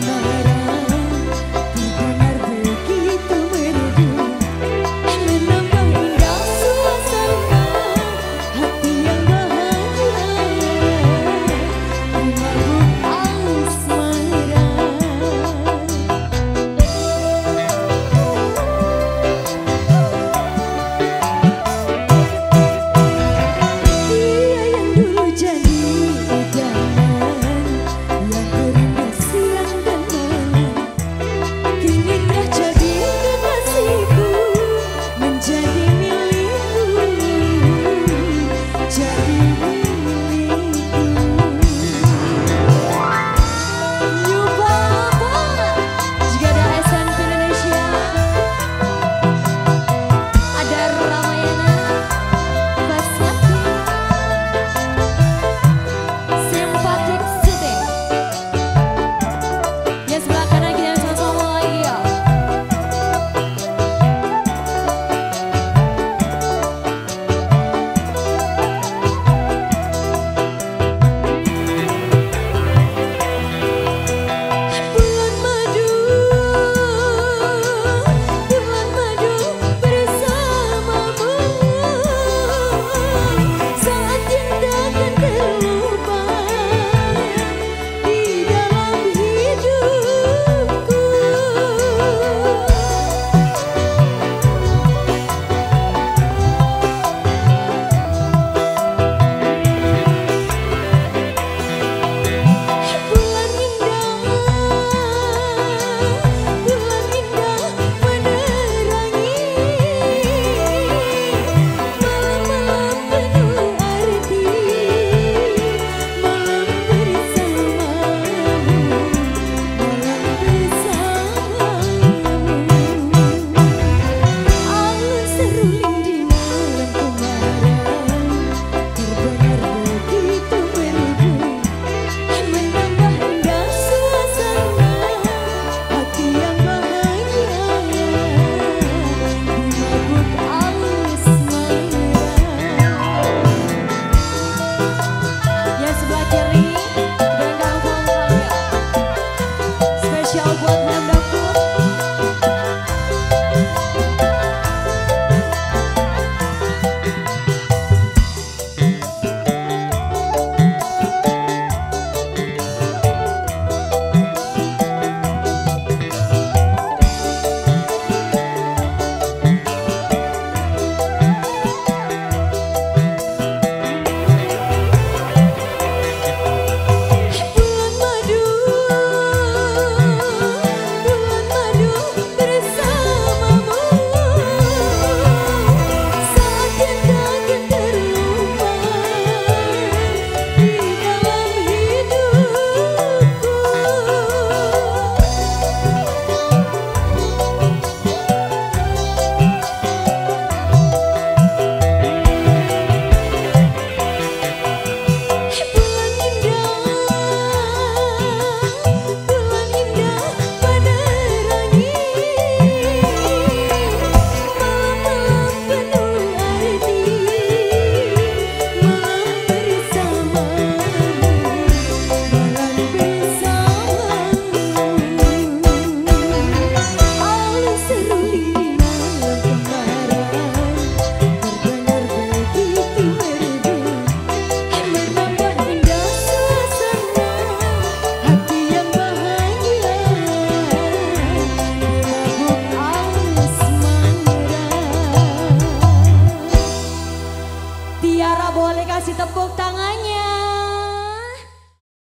know.